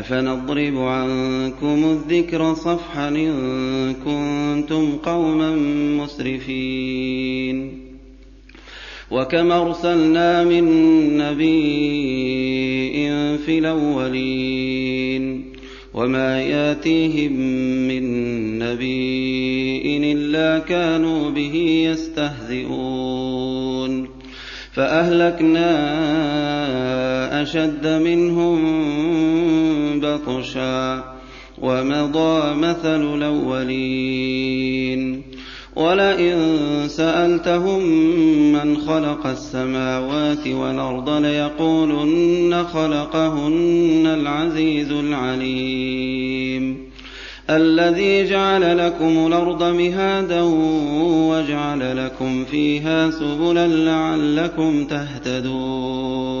أفنضرب عنكم الذكر صفحا إن كنتم قوما مسرفين وكم أرسلنا من نبي في الأولين وما ياتيهم من نبي إلا كانوا به يستهزئون فأهلكنا أشد منهم بطشا ومضى مثل الأولين. ولئن سألتهم من خلق السماوات والأرض ليقولن خلقهن العزيز العليم. الذي جعل لكم الأرض مهادا وجعل لكم فيها سبلا لعلكم تهتدون.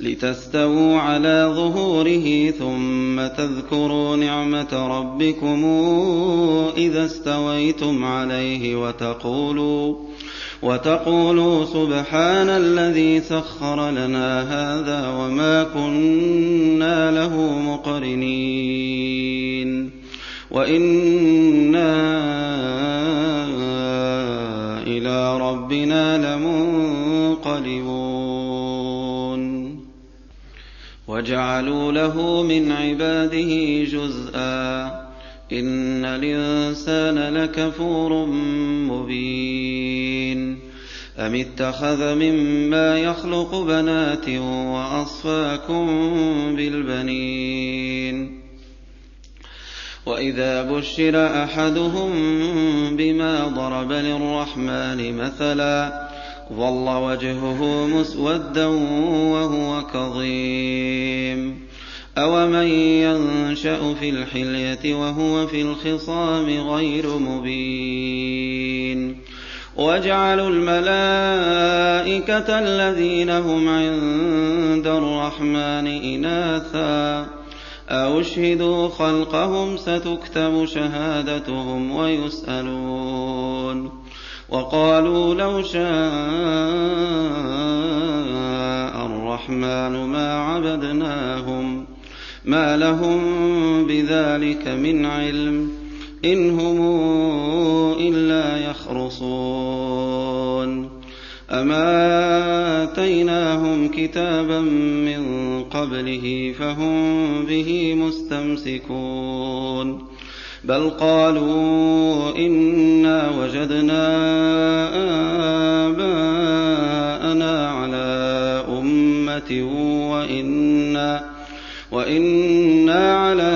لتستووا على ظهوره ثم تذكروا نعمة ربكم إذا استويتم عليه وتقولوا وتقولوا سبحان الذي سخر لنا هذا وما كنا له مقرنين وإنا إلى ربنا وجعلوا له من عباده جزءا إن الإنسان لكفور مبين أم اتخذ مما يخلق بنات وأصفاكم بالبنين وإذا بشر أحدهم بما ضرب للرحمن مثلا ظل وجهه مسودا وهو كظيم. أومن ينشأ في الحلية وهو في الخصام غير مبين. وجعلوا الملائكة الذين هم عند الرحمن إناثا. أشهدوا خلقهم ستكتب شهادتهم ويسألون وقالوا لو شاء الرحمن ما عبدناهم ما لهم بذلك من علم إن هم إلا يخرصون. أما آتيناهم كتابا من قبله فهم به مستمسكون. بل قالوا إنا وجدنا آباءنا على أمة وإنا وإنا على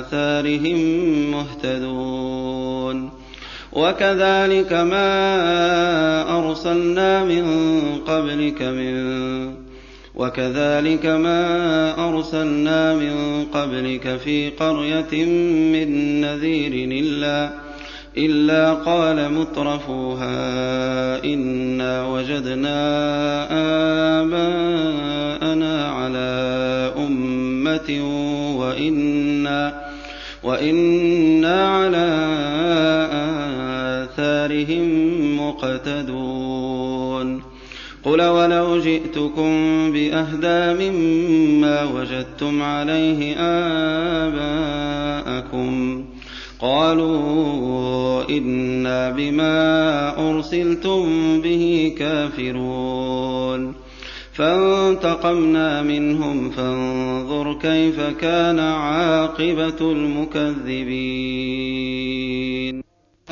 آثارهم مهتدون وكذلك ما أرسلنا من قبلك من وكذلك ما أرسلنا من قبلك في قرية من نذير إلا إلا قال مترفوها إنا وجدنا آباءنا على أمة وإنا وإنا على آثارهم مقتدون. قل ولو جئتكم بأهدى مما وجدتم عليه آباءكم قالوا إنا بما أرسلتم به كافرون فانتقمنا منهم فانظر كيف كان عاقبة المكذبين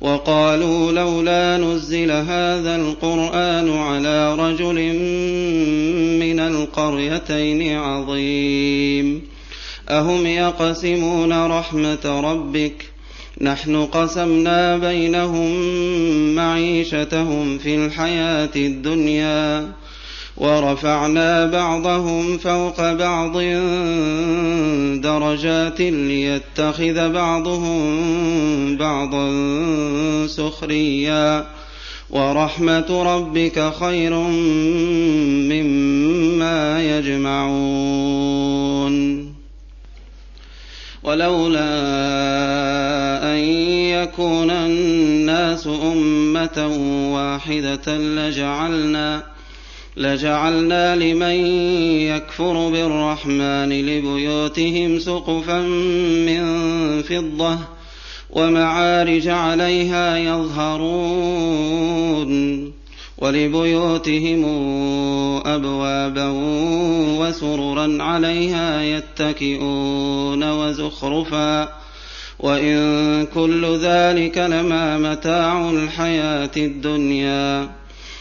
وقالوا لولا نزل هذا القرآن على رجل من القريتين عظيم. أهم يقسمون رحمة ربك؟ نحن قسمنا بينهم معيشتهم في الحياة الدنيا. ورفعنا بعضهم فوق بعض درجات ليتخذ بعضهم بعضا سخريا. ورحمة ربك خير مما يجمعون. ولولا أن يكون الناس أمة واحدة لجعلنا لجعلنا لمن يكفر بالرحمن لبيوتهم سقفا من فضة ومعارج عليها يظهرون ولبيوتهم أبوابا وسررا عليها يتكئون وزخرفا وإن كل ذلك لما متاع الحياة الدنيا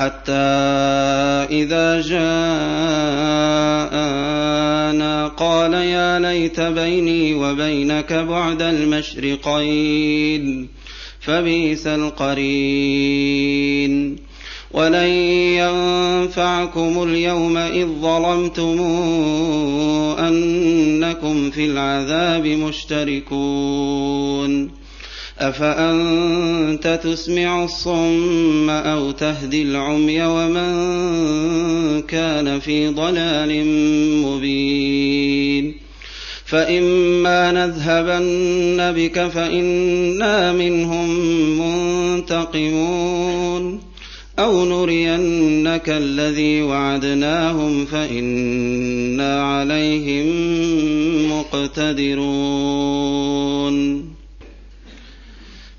حتى إذا جاءنا قال يا ليت بيني وبينك بعد المشرقين فبئس القرين. ولن ينفعكم اليوم إذ ظلمتم أنكم في العذاب مشتركون. أفأنت تسمع الصم أو تهدي العمي ومن كان في ضلال مبين؟ فإما نذهبن بك فإنا منهم منتقمون. أو نرينك الذي وعدناهم فإنا عليهم مقتدرون.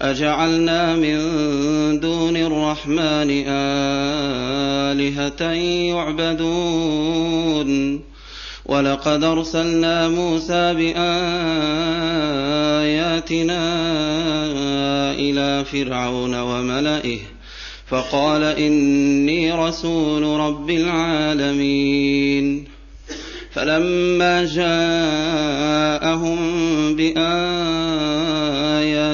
أجعلنا من دون الرحمن آلهة يعبدون. ولقد أرسلنا موسى بآياتنا إلى فرعون وملئه فقال إني رسول رب العالمين. فلما جاءهم بآياتنا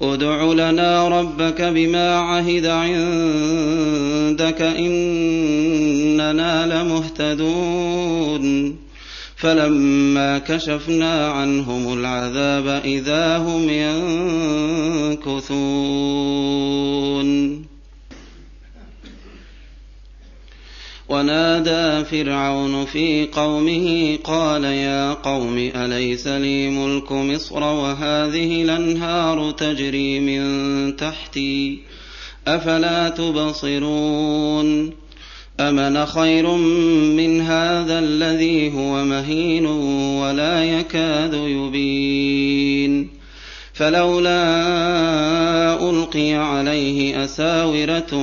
ادع لنا ربك بما عهد عندك إننا لمهتدون. فلما كشفنا عنهم العذاب إذا هم ينكثون. ونادى فرعون في قومه قال يا قوم أليس لي ملك مصر وهذه الأنهار تجري من تحتي أفلا تبصرون أمن خير من هذا الذي هو مهين ولا يكاد يبين فلولا ألقي عليه أساورة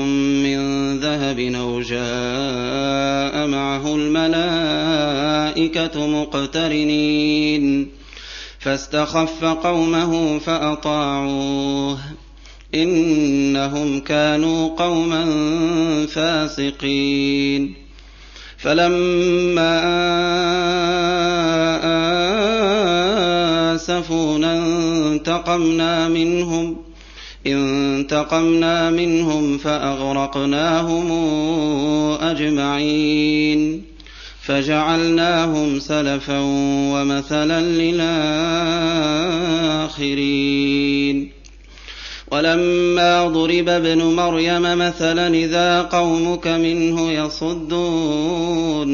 من ذهب أو جاء معه الملائكة مقترنين فاستخف قومه فأطاعوه إنهم كانوا قوما فاسقين فلما آسفونا انتقمنا منهم انتقمنا منهم فأغرقناهم أجمعين. فجعلناهم سلفا ومثلا للآخرين. ولما ضرب ابن مريم مثلا إذا قومك منه يصدون.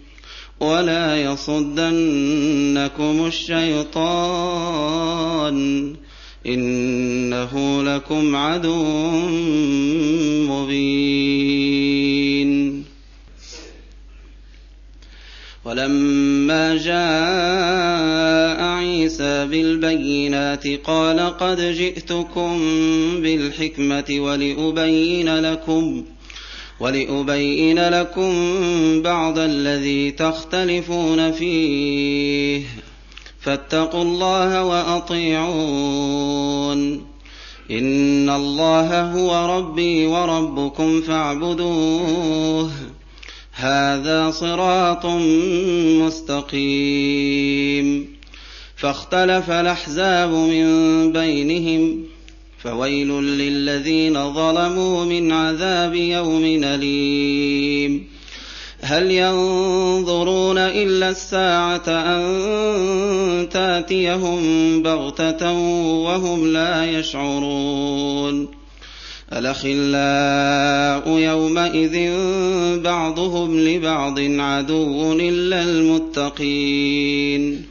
ولا يصدنكم الشيطان إنه لكم عدو مبين. ولما جاء عيسى بالبينات قال قد جئتكم بالحكمة ولأبين لكم ولأبين لكم بعض الذي تختلفون فيه. فاتقوا الله وأطيعون. إن الله هو ربي وربكم فاعبدوه. هذا صراط مستقيم. فاختلف الأحزاب من بينهم. فويل للذين ظلموا من عذاب يوم أليم. هل ينظرون إلا الساعة أن تأتيهم بغتة وهم لا يشعرون. الأخلاء يومئذ بعضهم لبعض عدو إلا المتقين.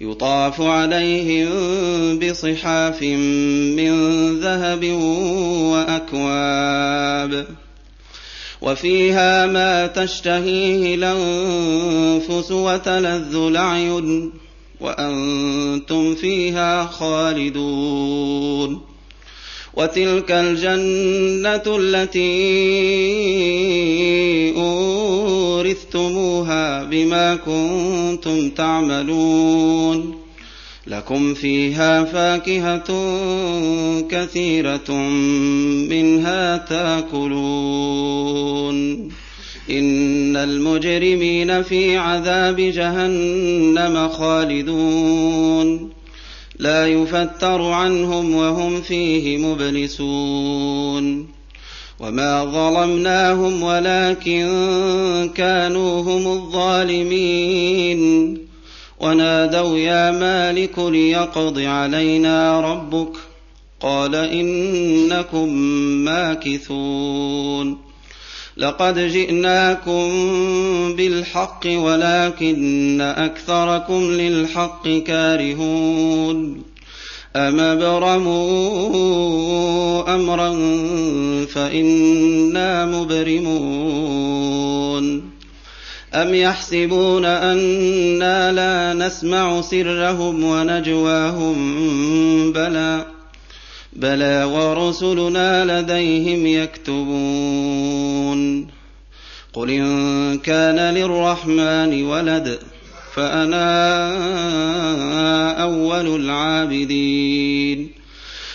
يطاف عليهم بصحاف من ذهب وأكواب وفيها ما تشتهيه الأنفس وتلذ الأعين وأنتم فيها خالدون وتلك الجنة التي أورثتموها بما كنتم تعملون. لكم فيها فاكهة كثيرة منها تاكلون. إن المجرمين في عذاب جهنم خالدون. لا يفتر عنهم وهم فيه مبلسون. وما ظلمناهم ولكن كانوا هم الظالمين. ونادوا يا مالك ليقض علينا ربك. قال إنكم ماكثون. لقد جئناكم بالحق ولكن أكثركم للحق كارهون أم أبرموا أمرا فإنا مبرمون أم يحسبون أنا لا نسمع سرهم ونجواهم بلى بلى ورسلنا لديهم يكتبون. قل إن كان للرحمن ولد فأنا أول العابدين.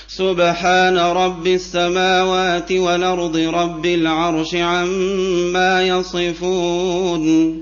سبحان رب السماوات والأرض رب العرش عما يصفون.